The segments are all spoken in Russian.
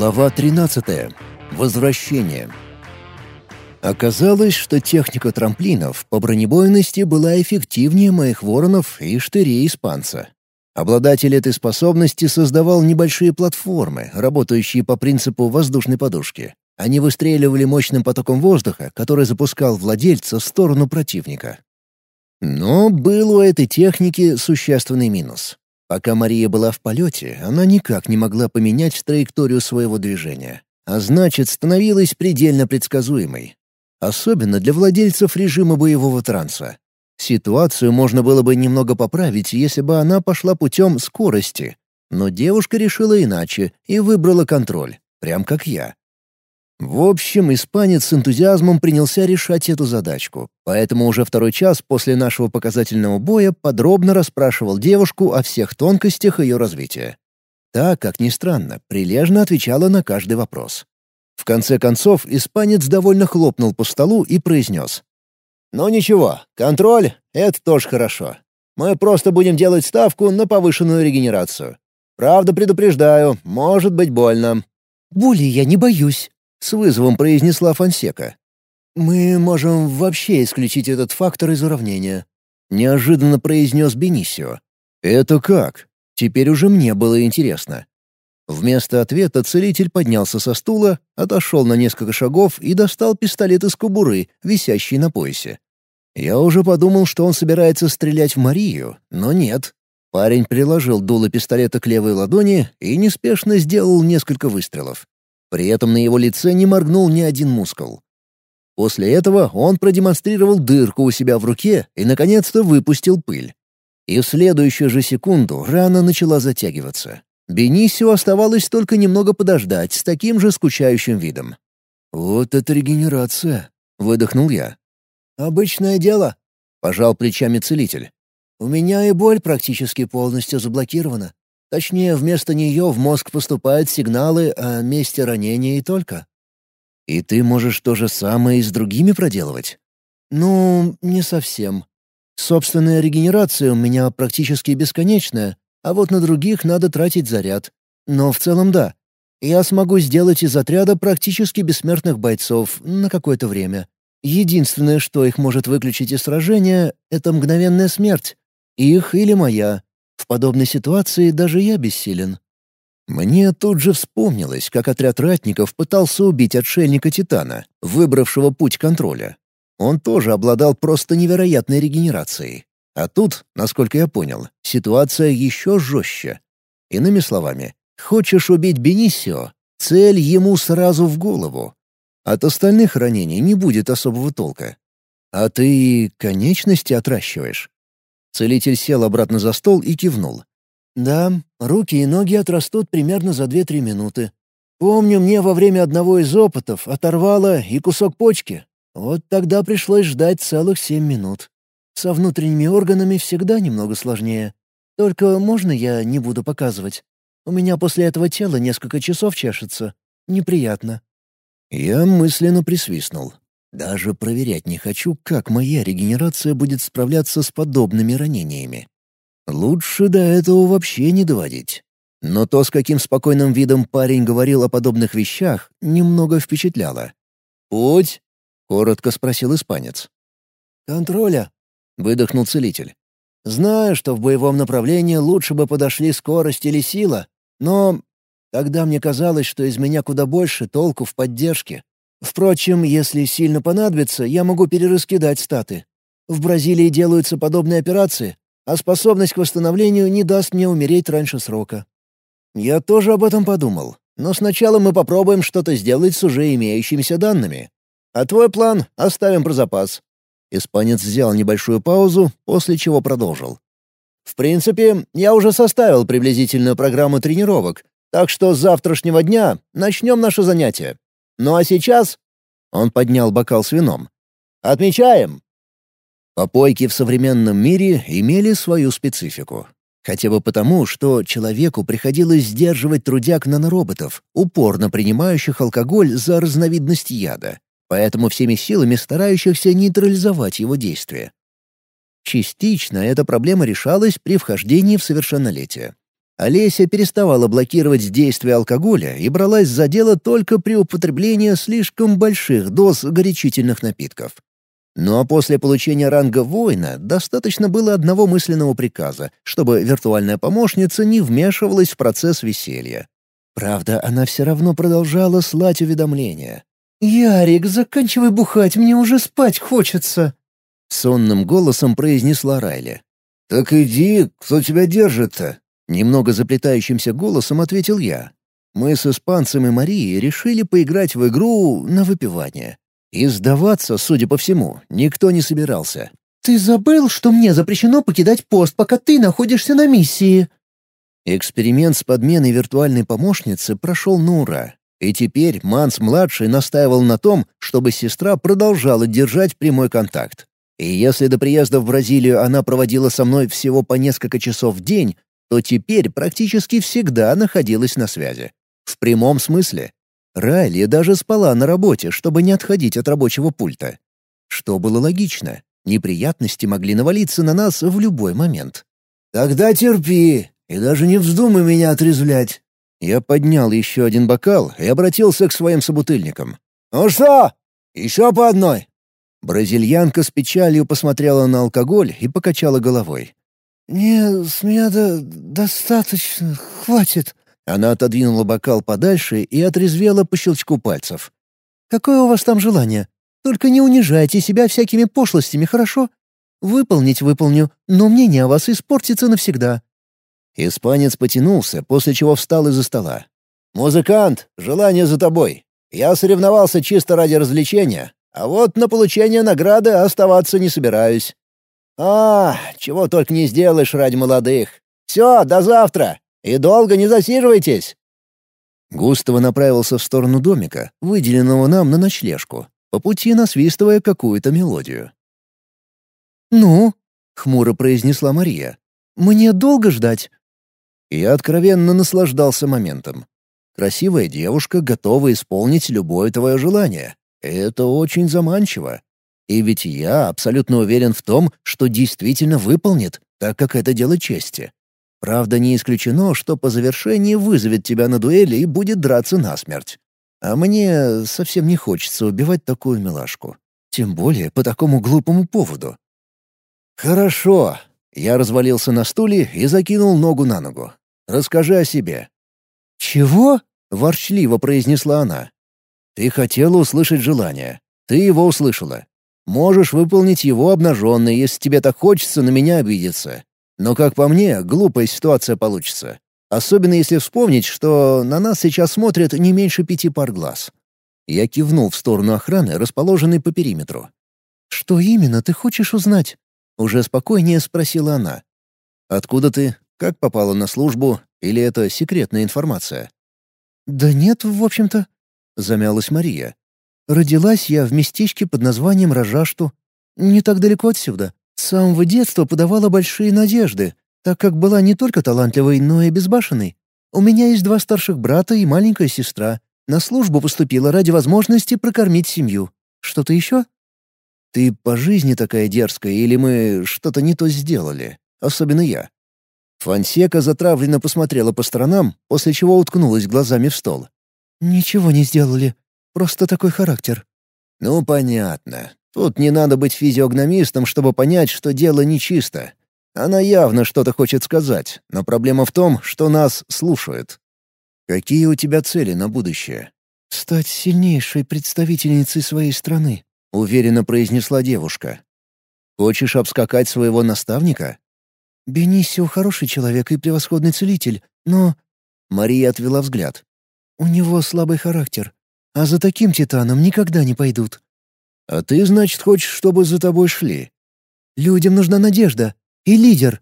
Глава 13. Возвращение. Оказалось, что техника трамплинов по бронебойности была эффективнее моих воронов и штырей испанца. Обладатель этой способности создавал небольшие платформы, работающие по принципу воздушной подушки. Они выстреливали мощным потоком воздуха, который запускал владельца в сторону противника. Но был у этой техники существенный минус. Пока Мария была в полете, она никак не могла поменять траекторию своего движения, а значит, становилась предельно предсказуемой. Особенно для владельцев режима боевого транса. Ситуацию можно было бы немного поправить, если бы она пошла путем скорости. Но девушка решила иначе и выбрала контроль, прям как я. В общем, испанец с энтузиазмом принялся решать эту задачку, поэтому уже второй час после нашего показательного боя подробно расспрашивал девушку о всех тонкостях ее развития. Та, как ни странно, прилежно отвечала на каждый вопрос. В конце концов, испанец довольно хлопнул по столу и произнес. «Ну ничего, контроль — это тоже хорошо. Мы просто будем делать ставку на повышенную регенерацию. Правда, предупреждаю, может быть больно». «Боли я не боюсь», — с вызовом произнесла Фансека. «Мы можем вообще исключить этот фактор из уравнения», — неожиданно произнес Бенисио. «Это как?» Теперь уже мне было интересно. Вместо ответа целитель поднялся со стула, отошел на несколько шагов и достал пистолет из кобуры, висящий на поясе. Я уже подумал, что он собирается стрелять в Марию, но нет. Парень приложил дуло пистолета к левой ладони и неспешно сделал несколько выстрелов. При этом на его лице не моргнул ни один мускул. После этого он продемонстрировал дырку у себя в руке и, наконец-то, выпустил пыль. И в следующую же секунду рана начала затягиваться. Бенисио оставалось только немного подождать с таким же скучающим видом. «Вот это регенерация!» — выдохнул я. «Обычное дело», — пожал плечами целитель. «У меня и боль практически полностью заблокирована. Точнее, вместо нее в мозг поступают сигналы о месте ранения и только. И ты можешь то же самое и с другими проделывать? Ну, не совсем. Собственная регенерация у меня практически бесконечная, а вот на других надо тратить заряд. Но в целом да. Я смогу сделать из отряда практически бессмертных бойцов на какое-то время. Единственное, что их может выключить из сражения, — это мгновенная смерть. Их или моя. В подобной ситуации даже я бессилен. Мне тут же вспомнилось, как отряд ратников пытался убить отшельника Титана, выбравшего путь контроля. Он тоже обладал просто невероятной регенерацией. А тут, насколько я понял, ситуация еще жестче. Иными словами, хочешь убить Бенисио, цель ему сразу в голову. От остальных ранений не будет особого толка. А ты конечности отращиваешь. Целитель сел обратно за стол и кивнул. «Да, руки и ноги отрастут примерно за 2-3 минуты. Помню, мне во время одного из опытов оторвало и кусок почки. Вот тогда пришлось ждать целых 7 минут. Со внутренними органами всегда немного сложнее. Только можно я не буду показывать? У меня после этого тело несколько часов чешется. Неприятно». Я мысленно присвистнул. Даже проверять не хочу, как моя регенерация будет справляться с подобными ранениями. Лучше до этого вообще не доводить. Но то, с каким спокойным видом парень говорил о подобных вещах, немного впечатляло. «Путь?» — коротко спросил испанец. «Контроля», — выдохнул целитель. «Знаю, что в боевом направлении лучше бы подошли скорость или сила, но тогда мне казалось, что из меня куда больше толку в поддержке. Впрочем, если сильно понадобится, я могу перераскидать статы. В Бразилии делаются подобные операции, а способность к восстановлению не даст мне умереть раньше срока. Я тоже об этом подумал, но сначала мы попробуем что-то сделать с уже имеющимися данными. А твой план оставим про запас». Испанец взял небольшую паузу, после чего продолжил. «В принципе, я уже составил приблизительную программу тренировок, так что с завтрашнего дня начнем наше занятие. Ну а сейчас...» Он поднял бокал с вином. «Отмечаем!» Попойки в современном мире имели свою специфику. Хотя бы потому, что человеку приходилось сдерживать трудяг нанороботов, упорно принимающих алкоголь за разновидность яда, поэтому всеми силами старающихся нейтрализовать его действие. Частично эта проблема решалась при вхождении в совершеннолетие. Олеся переставала блокировать действие алкоголя и бралась за дело только при употреблении слишком больших доз горячительных напитков. Ну а после получения ранга воина достаточно было одного мысленного приказа, чтобы виртуальная помощница не вмешивалась в процесс веселья. Правда, она все равно продолжала слать уведомления. «Ярик, заканчивай бухать, мне уже спать хочется!» Сонным голосом произнесла Райли. «Так иди, кто тебя держит-то?» Немного заплетающимся голосом ответил я. Мы с испанцем и Марией решили поиграть в игру на выпивание. И сдаваться, судя по всему, никто не собирался. «Ты забыл, что мне запрещено покидать пост, пока ты находишься на миссии?» Эксперимент с подменой виртуальной помощницы прошел на ура. И теперь Манс-младший настаивал на том, чтобы сестра продолжала держать прямой контакт. И если до приезда в Бразилию она проводила со мной всего по несколько часов в день, то теперь практически всегда находилась на связи. В прямом смысле. Райли даже спала на работе, чтобы не отходить от рабочего пульта. Что было логично. Неприятности могли навалиться на нас в любой момент. «Тогда терпи, и даже не вздумай меня отрезвлять». Я поднял еще один бокал и обратился к своим собутыльникам. «Ну что, еще по одной?» Бразильянка с печалью посмотрела на алкоголь и покачала головой. «Не, с меня-то достаточно, хватит». Она отодвинула бокал подальше и отрезвела по щелчку пальцев. «Какое у вас там желание? Только не унижайте себя всякими пошлостями, хорошо? Выполнить выполню, но мнение о вас испортится навсегда». Испанец потянулся, после чего встал из-за стола. «Музыкант, желание за тобой. Я соревновался чисто ради развлечения, а вот на получение награды оставаться не собираюсь. «А, чего только не сделаешь ради молодых. Все, до завтра. И долго не засиживайтесь». Густаво направился в сторону домика, выделенного нам на ночлежку, по пути насвистывая какую-то мелодию. «Ну?» — хмуро произнесла Мария. «Мне долго ждать?» Я откровенно наслаждался моментом. Красивая девушка готова исполнить любое твое желание. Это очень заманчиво. И ведь я абсолютно уверен в том, что действительно выполнит, так как это дело чести. Правда, не исключено, что по завершении вызовет тебя на дуэли и будет драться насмерть. А мне совсем не хочется убивать такую милашку. Тем более по такому глупому поводу. «Хорошо». Я развалился на стуле и закинул ногу на ногу. «Расскажи о себе». «Чего?» — ворчливо произнесла она. «Ты хотела услышать желание. Ты его услышала. Можешь выполнить его обнаженный, если тебе так хочется на меня обидеться. Но, как по мне, глупая ситуация получится. Особенно если вспомнить, что на нас сейчас смотрят не меньше пяти пар глаз. Я кивнул в сторону охраны, расположенной по периметру. «Что именно ты хочешь узнать?» Уже спокойнее спросила она. «Откуда ты? Как попала на службу? Или это секретная информация?» «Да нет, в общем-то», — замялась Мария. Родилась я в местечке под названием Рожашту, не так далеко отсюда. С самого детства подавала большие надежды, так как была не только талантливой, но и безбашенной. У меня есть два старших брата и маленькая сестра. На службу поступила ради возможности прокормить семью. Что-то еще? Ты по жизни такая дерзкая, или мы что-то не то сделали? Особенно я. Фансека затравленно посмотрела по сторонам, после чего уткнулась глазами в стол. «Ничего не сделали. Просто такой характер». «Ну, понятно. Тут не надо быть физиогномистом, чтобы понять, что дело нечисто. Она явно что-то хочет сказать, но проблема в том, что нас слушают. Какие у тебя цели на будущее?» «Стать сильнейшей представительницей своей страны», — уверенно произнесла девушка. «Хочешь обскакать своего наставника?» «Бенисио хороший человек и превосходный целитель, но...» Мария отвела взгляд. «У него слабый характер. А за таким титаном никогда не пойдут. А ты, значит, хочешь, чтобы за тобой шли? Людям нужна надежда. И лидер.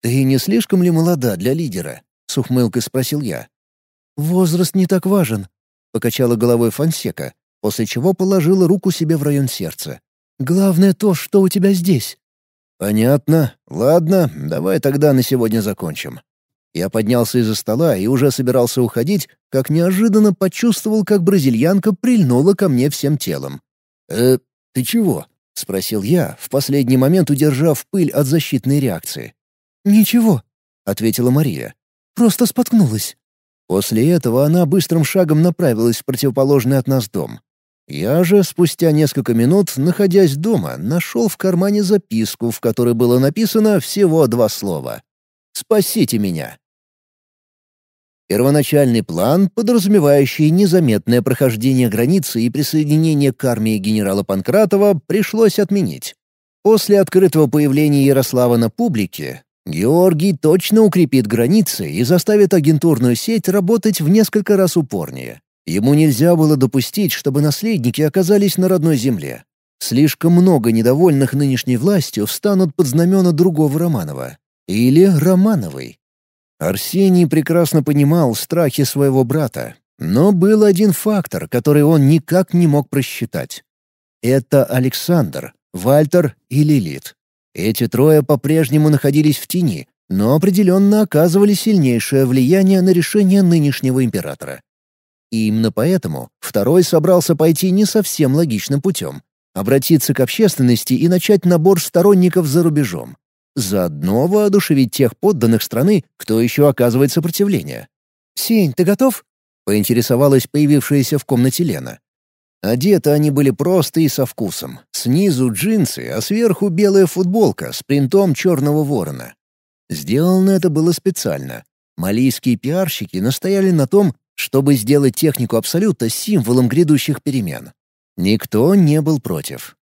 Ты не слишком ли молода для лидера? С ухмылкой спросил я. Возраст не так важен. Покачала головой Фансека, после чего положила руку себе в район сердца. Главное то, что у тебя здесь. Понятно. Ладно, давай тогда на сегодня закончим. Я поднялся из-за стола и уже собирался уходить, как неожиданно почувствовал, как бразильянка прильнула ко мне всем телом. «Э, ты чего?» — спросил я, в последний момент удержав пыль от защитной реакции. «Ничего», — ответила Мария. Просто споткнулась». После этого она быстрым шагом направилась в противоположный от нас дом. Я же, спустя несколько минут, находясь дома, нашел в кармане записку, в которой было написано всего два слова. «Спасите меня». Первоначальный план, подразумевающий незаметное прохождение границы и присоединение к армии генерала Панкратова, пришлось отменить. После открытого появления Ярослава на публике, Георгий точно укрепит границы и заставит агентурную сеть работать в несколько раз упорнее. Ему нельзя было допустить, чтобы наследники оказались на родной земле. Слишком много недовольных нынешней властью встанут под знамена другого Романова. Или Романовой. Арсений прекрасно понимал страхи своего брата, но был один фактор, который он никак не мог просчитать. Это Александр, Вальтер и Лилит. Эти трое по-прежнему находились в тени, но определенно оказывали сильнейшее влияние на решение нынешнего императора. И именно поэтому второй собрался пойти не совсем логичным путем — обратиться к общественности и начать набор сторонников за рубежом. Заодно воодушевить тех подданных страны, кто еще оказывает сопротивление. «Сень, ты готов?» — поинтересовалась появившаяся в комнате Лена. Одеты они были просто и со вкусом. Снизу джинсы, а сверху белая футболка с принтом черного ворона. Сделано это было специально. Малийские пиарщики настояли на том, чтобы сделать технику Абсолюта символом грядущих перемен. Никто не был против.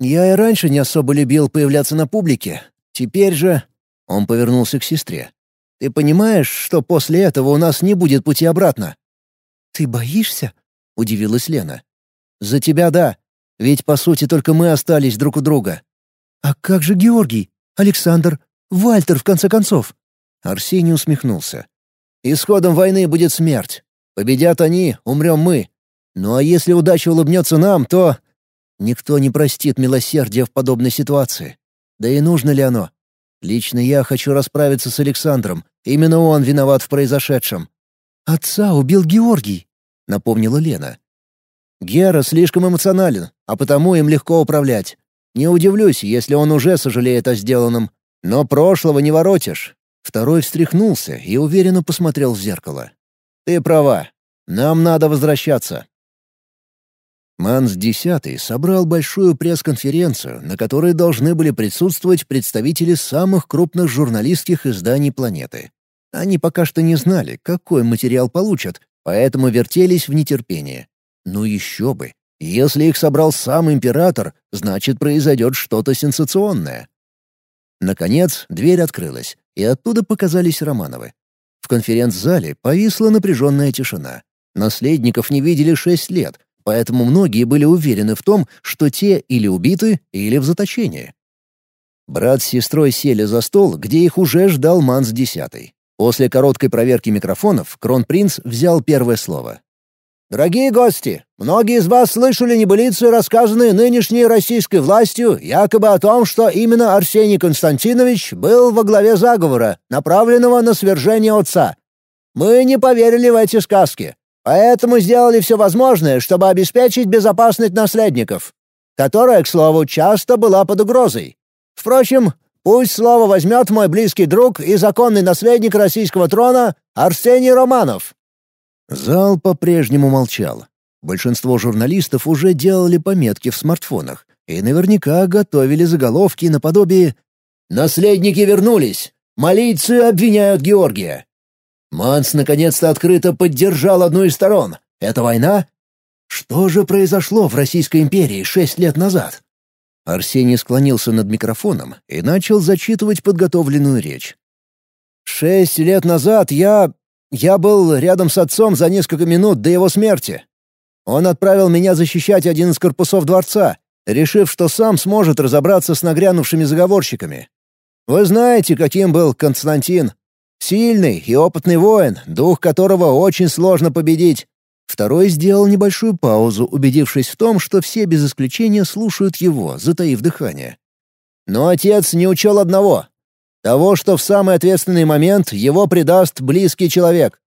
«Я и раньше не особо любил появляться на публике. Теперь же...» Он повернулся к сестре. «Ты понимаешь, что после этого у нас не будет пути обратно?» «Ты боишься?» — удивилась Лена. «За тебя да. Ведь, по сути, только мы остались друг у друга». «А как же Георгий? Александр? Вальтер, в конце концов?» Арсений усмехнулся. «Исходом войны будет смерть. Победят они, умрем мы. Ну а если удача улыбнется нам, то... Никто не простит милосердия в подобной ситуации. Да и нужно ли оно? Лично я хочу расправиться с Александром. Именно он виноват в произошедшем». «Отца убил Георгий», — напомнила Лена. Гера слишком эмоционален, а потому им легко управлять. Не удивлюсь, если он уже сожалеет о сделанном. Но прошлого не воротишь. Второй встряхнулся и уверенно посмотрел в зеркало. «Ты права. Нам надо возвращаться». Манс-10 собрал большую пресс-конференцию, на которой должны были присутствовать представители самых крупных журналистских изданий планеты. Они пока что не знали, какой материал получат, поэтому вертелись в нетерпении. Ну еще бы. Если их собрал сам император, значит, произойдет что-то сенсационное. Наконец, дверь открылась, и оттуда показались Романовы. В конференц-зале повисла напряженная тишина. Наследников не видели шесть лет, поэтому многие были уверены в том, что те или убиты, или в заточении. Брат с сестрой сели за стол, где их уже ждал Манс Десятый. После короткой проверки микрофонов кронпринц взял первое слово. Дорогие гости, многие из вас слышали небылицы, рассказанные нынешней российской властью, якобы о том, что именно Арсений Константинович был во главе заговора, направленного на свержение отца. Мы не поверили в эти сказки, поэтому сделали все возможное, чтобы обеспечить безопасность наследников, которая, к слову, часто была под угрозой. Впрочем, пусть слово возьмет мой близкий друг и законный наследник российского трона Арсений Романов. Зал по-прежнему молчал. Большинство журналистов уже делали пометки в смартфонах и наверняка готовили заголовки наподобие «Наследники вернулись! Молиться обвиняют Георгия!» Манс наконец-то открыто поддержал одну из сторон. Это война? Что же произошло в Российской империи шесть лет назад? Арсений склонился над микрофоном и начал зачитывать подготовленную речь. «Шесть лет назад я я был рядом с отцом за несколько минут до его смерти. Он отправил меня защищать один из корпусов дворца, решив, что сам сможет разобраться с нагрянувшими заговорщиками. Вы знаете, каким был Константин. Сильный и опытный воин, дух которого очень сложно победить. Второй сделал небольшую паузу, убедившись в том, что все без исключения слушают его, затаив дыхание. Но отец не учел одного того, что в самый ответственный момент его предаст близкий человек.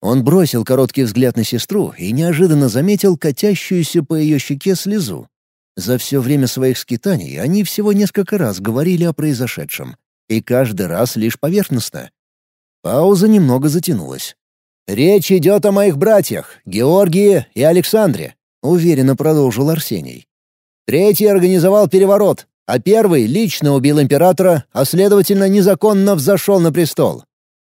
Он бросил короткий взгляд на сестру и неожиданно заметил катящуюся по ее щеке слезу. За все время своих скитаний они всего несколько раз говорили о произошедшем, и каждый раз лишь поверхностно. Пауза немного затянулась. «Речь идет о моих братьях, Георгии и Александре», — уверенно продолжил Арсений. «Третий организовал переворот, а первый лично убил императора, а следовательно незаконно взошел на престол».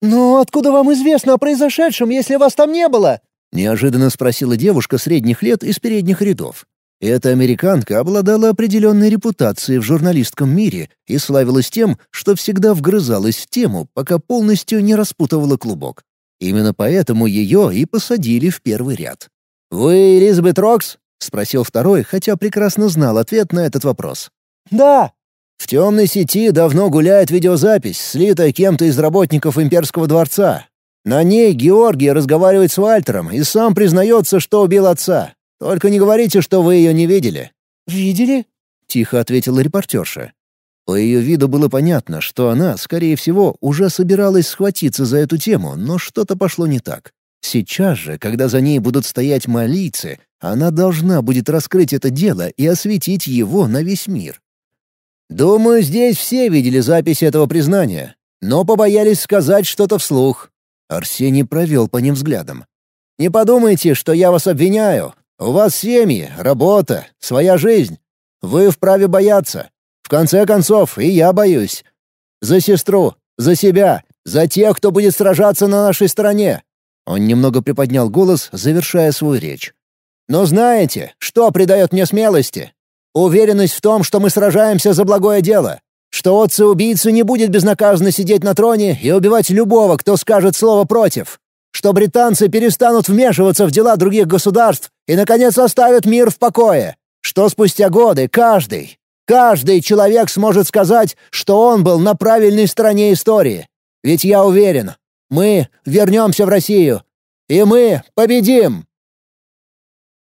«Но откуда вам известно о произошедшем, если вас там не было?» — неожиданно спросила девушка средних лет из передних рядов. Эта американка обладала определенной репутацией в журналистском мире и славилась тем, что всегда вгрызалась в тему, пока полностью не распутывала клубок. Именно поэтому ее и посадили в первый ряд. «Вы Элизабет Рокс?» — спросил второй, хотя прекрасно знал ответ на этот вопрос. «Да». В темной сети давно гуляет видеозапись, слитая кем-то из работников имперского дворца. На ней Георгий разговаривает с Вальтером и сам признается, что убил отца. Только не говорите, что вы ее не видели». «Видели?» — тихо ответила репортерша. По ее виду было понятно, что она, скорее всего, уже собиралась схватиться за эту тему, но что-то пошло не так. Сейчас же, когда за ней будут стоять малийцы, она должна будет раскрыть это дело и осветить его на весь мир. «Думаю, здесь все видели запись этого признания, но побоялись сказать что-то вслух». Арсений провел по ним взглядом. «Не подумайте, что я вас обвиняю. У вас семьи, работа, своя жизнь. Вы вправе бояться. В конце концов, и я боюсь. За сестру, за себя, за тех, кто будет сражаться на нашей стороне». Он немного приподнял голос, завершая свою речь. «Но знаете, что придает мне смелости? Уверенность в том, что мы сражаемся за благое дело. Что отцы-убийцы не будет безнаказанно сидеть на троне и убивать любого, кто скажет слово против что британцы перестанут вмешиваться в дела других государств и, наконец, оставят мир в покое, что спустя годы каждый, каждый человек сможет сказать, что он был на правильной стороне истории. Ведь я уверен, мы вернемся в Россию, и мы победим!»